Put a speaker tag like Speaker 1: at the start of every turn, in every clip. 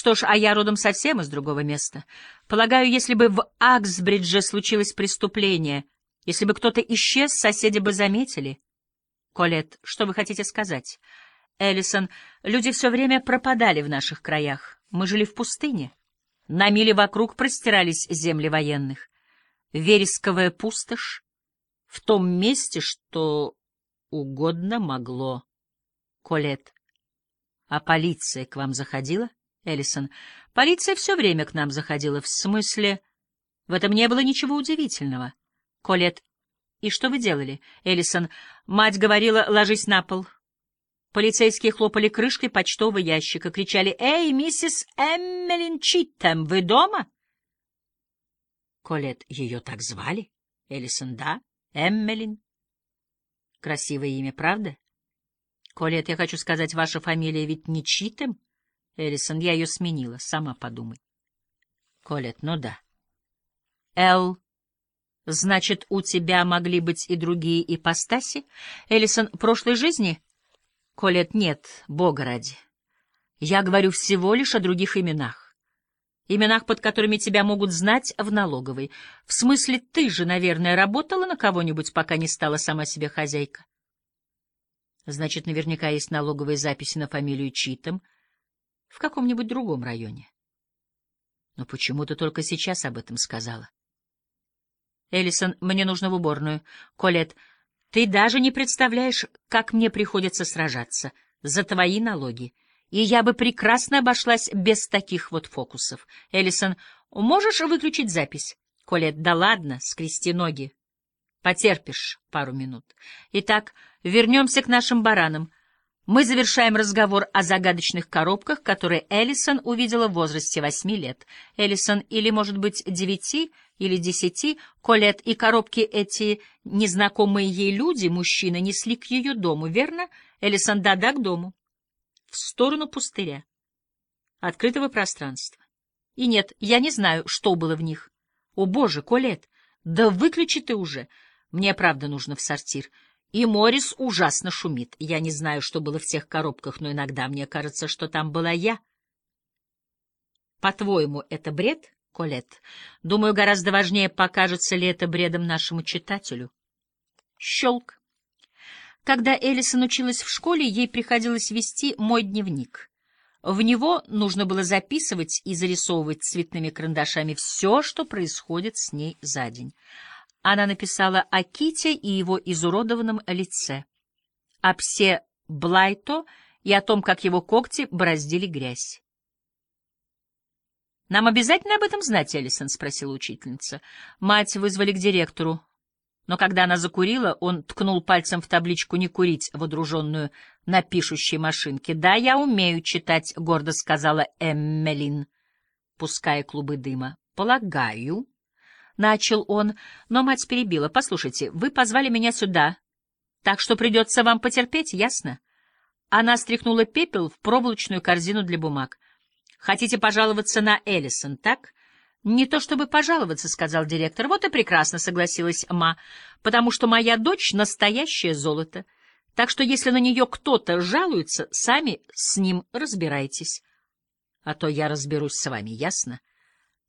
Speaker 1: Что ж, а я родом совсем из другого места. Полагаю, если бы в Аксбридже случилось преступление, если бы кто-то исчез, соседи бы заметили. Колет, что вы хотите сказать? Эллисон, люди все время пропадали в наших краях. Мы жили в пустыне. На мили вокруг простирались земли военных. Вересковая пустошь в том месте, что угодно могло. Колет. А полиция к вам заходила? Эллисон. Полиция все время к нам заходила. В смысле... В этом не было ничего удивительного. Колет. И что вы делали? Эллисон. Мать говорила, ложись на пол. Полицейские хлопали крышкой почтового ящика, кричали «Эй, миссис Эммелин Читтем, вы дома?» Колет, ее так звали? Эллисон, да, Эммелин. Красивое имя, правда? Колет, я хочу сказать, ваша фамилия ведь не Читтем? Эллисон, я ее сменила, сама подумай. Колет, ну да. Эл, значит, у тебя могли быть и другие ипостаси? Эллисон, прошлой жизни? Колет, нет, бога ради. Я говорю всего лишь о других именах именах, под которыми тебя могут знать в налоговой. В смысле, ты же, наверное, работала на кого-нибудь, пока не стала сама себе хозяйка. Значит, наверняка есть налоговые записи на фамилию Читом в каком-нибудь другом районе. Но почему ты только сейчас об этом сказала? Эллисон, мне нужно в уборную. Колет, ты даже не представляешь, как мне приходится сражаться за твои налоги и я бы прекрасно обошлась без таких вот фокусов. Эллисон, можешь выключить запись? Колет, да ладно, скрести ноги. Потерпишь пару минут. Итак, вернемся к нашим баранам. Мы завершаем разговор о загадочных коробках, которые Эллисон увидела в возрасте восьми лет. Эллисон или, может быть, девяти или десяти, Колет и коробки эти незнакомые ей люди, мужчины, несли к ее дому, верно? Эллисон, да-да, к дому в сторону пустыря, открытого пространства. И нет, я не знаю, что было в них. О, боже, Колет, да выключи ты уже. Мне правда нужно в сортир. И Морис ужасно шумит. Я не знаю, что было в тех коробках, но иногда мне кажется, что там была я. По-твоему, это бред, Колет? Думаю, гораздо важнее, покажется ли это бредом нашему читателю. Щелк. Когда Элисон училась в школе, ей приходилось вести мой дневник. В него нужно было записывать и зарисовывать цветными карандашами все, что происходит с ней за день. Она написала о Ките и его изуродованном лице, о псе Блайто и о том, как его когти бороздили грязь. «Нам обязательно об этом знать, Эллисон?» — спросила учительница. Мать вызвали к директору. Но когда она закурила, он ткнул пальцем в табличку «Не курить», водруженную на пишущей машинке. «Да, я умею читать», — гордо сказала Эммелин, пуская клубы дыма. «Полагаю», — начал он, но мать перебила. «Послушайте, вы позвали меня сюда, так что придется вам потерпеть, ясно?» Она стряхнула пепел в проволочную корзину для бумаг. «Хотите пожаловаться на Эллисон, так?» «Не то чтобы пожаловаться», — сказал директор. «Вот и прекрасно», — согласилась Ма, «потому что моя дочь — настоящее золото. Так что если на нее кто-то жалуется, сами с ним разбирайтесь. А то я разберусь с вами, ясно?»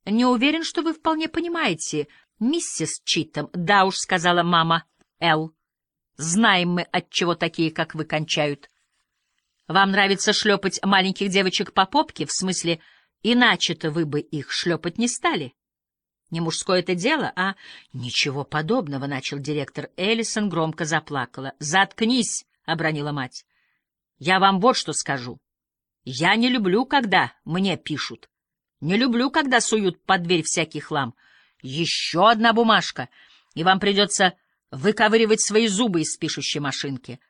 Speaker 1: «Не уверен, что вы вполне понимаете, миссис Читом». «Да уж», — сказала мама Эл. «Знаем мы, от чего такие, как вы, кончают. Вам нравится шлепать маленьких девочек по попке, в смысле Иначе-то вы бы их шлепать не стали. Не мужское это дело, а... Ничего подобного, — начал директор. Эллисон громко заплакала. Заткнись, — обронила мать. Я вам вот что скажу. Я не люблю, когда мне пишут. Не люблю, когда суют под дверь всякий хлам. Еще одна бумажка, и вам придется выковыривать свои зубы из пишущей машинки.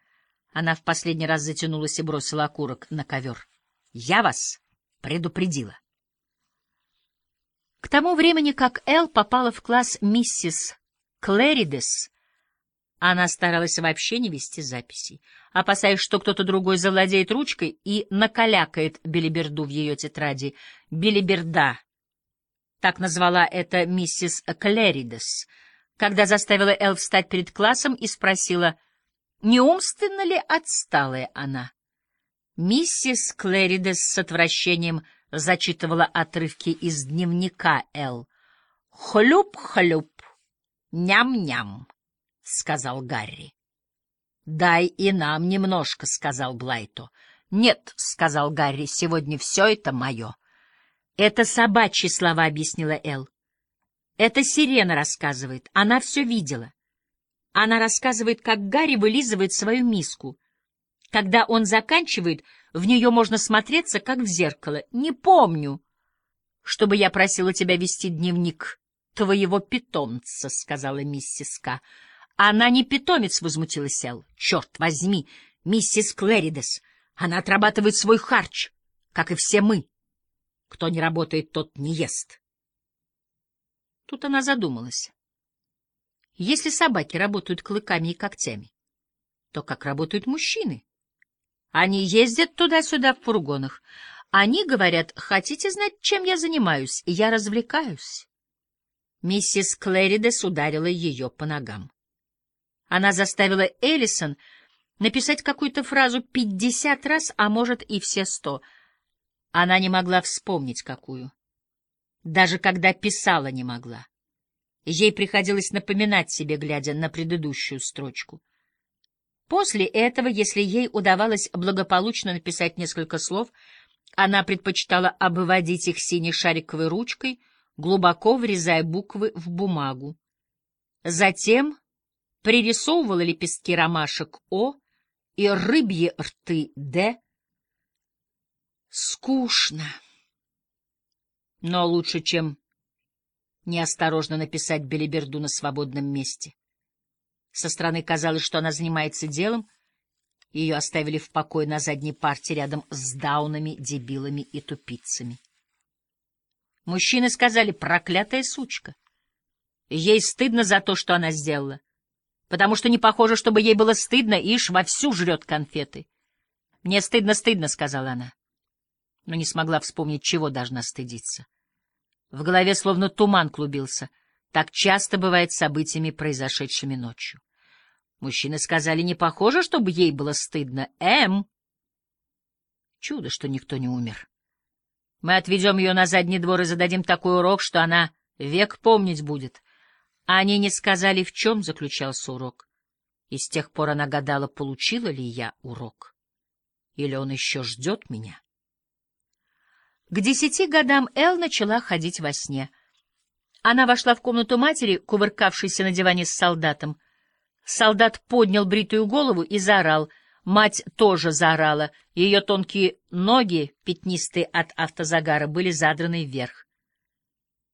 Speaker 1: Она в последний раз затянулась и бросила окурок на ковер. Я вас предупредила. К тому времени, как Эл попала в класс миссис Клэридес, она старалась вообще не вести записей, опасаясь, что кто-то другой завладеет ручкой и накалякает билиберду в ее тетради. Билиберда. Так назвала это миссис Клэридес, когда заставила Эл встать перед классом и спросила, не умственно ли отсталая она. Миссис Клэридес с отвращением зачитывала отрывки из дневника Эл. «Хлюп-хлюп, ням-ням», — сказал Гарри. «Дай и нам немножко», — сказал Блайто. «Нет», — сказал Гарри, — «сегодня все это мое». «Это собачьи слова», — объяснила Эл. «Это сирена рассказывает. Она все видела. Она рассказывает, как Гарри вылизывает свою миску. Когда он заканчивает, в нее можно смотреться, как в зеркало. Не помню, чтобы я просила тебя вести дневник твоего питомца, — сказала миссис К. Она не питомец, — возмутилась Эл. Черт возьми, миссис Клэридес, она отрабатывает свой харч, как и все мы. Кто не работает, тот не ест. Тут она задумалась. Если собаки работают клыками и когтями, то как работают мужчины? Они ездят туда-сюда в фургонах. Они говорят, хотите знать, чем я занимаюсь? Я развлекаюсь. Миссис Клэридес ударила ее по ногам. Она заставила Эллисон написать какую-то фразу пятьдесят раз, а может и все сто. Она не могла вспомнить, какую. Даже когда писала, не могла. Ей приходилось напоминать себе, глядя на предыдущую строчку. После этого, если ей удавалось благополучно написать несколько слов, она предпочитала обводить их синей шариковой ручкой, глубоко врезая буквы в бумагу. Затем пририсовывала лепестки ромашек «О» и рыбьи рты «Д». Скучно. Но лучше, чем неосторожно написать белиберду на свободном месте. Со стороны казалось, что она занимается делом. Ее оставили в покое на задней парте рядом с даунами, дебилами и тупицами. Мужчины сказали «проклятая сучка». Ей стыдно за то, что она сделала, потому что не похоже, чтобы ей было стыдно, ишь вовсю жрет конфеты. «Мне стыдно-стыдно», — сказала она, но не смогла вспомнить, чего должна стыдиться. В голове словно туман клубился — так часто бывает с событиями, произошедшими ночью. Мужчины сказали, не похоже, чтобы ей было стыдно. Эм! Чудо, что никто не умер. Мы отведем ее на задний двор и зададим такой урок, что она век помнить будет. Они не сказали, в чем заключался урок. И с тех пор она гадала, получила ли я урок. Или он еще ждет меня. К десяти годам Эл начала ходить во сне — она вошла в комнату матери, кувыркавшейся на диване с солдатом. Солдат поднял бритую голову и заорал. Мать тоже заорала. Ее тонкие ноги, пятнистые от автозагара, были задраны вверх.